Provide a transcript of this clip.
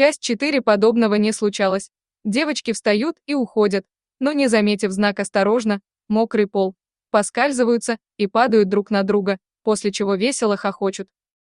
Часть 4 подобного не случалось. Девочки встают и уходят, но не заметив знак «осторожно», мокрый пол, поскальзываются и падают друг на друга, после чего весело хохочут.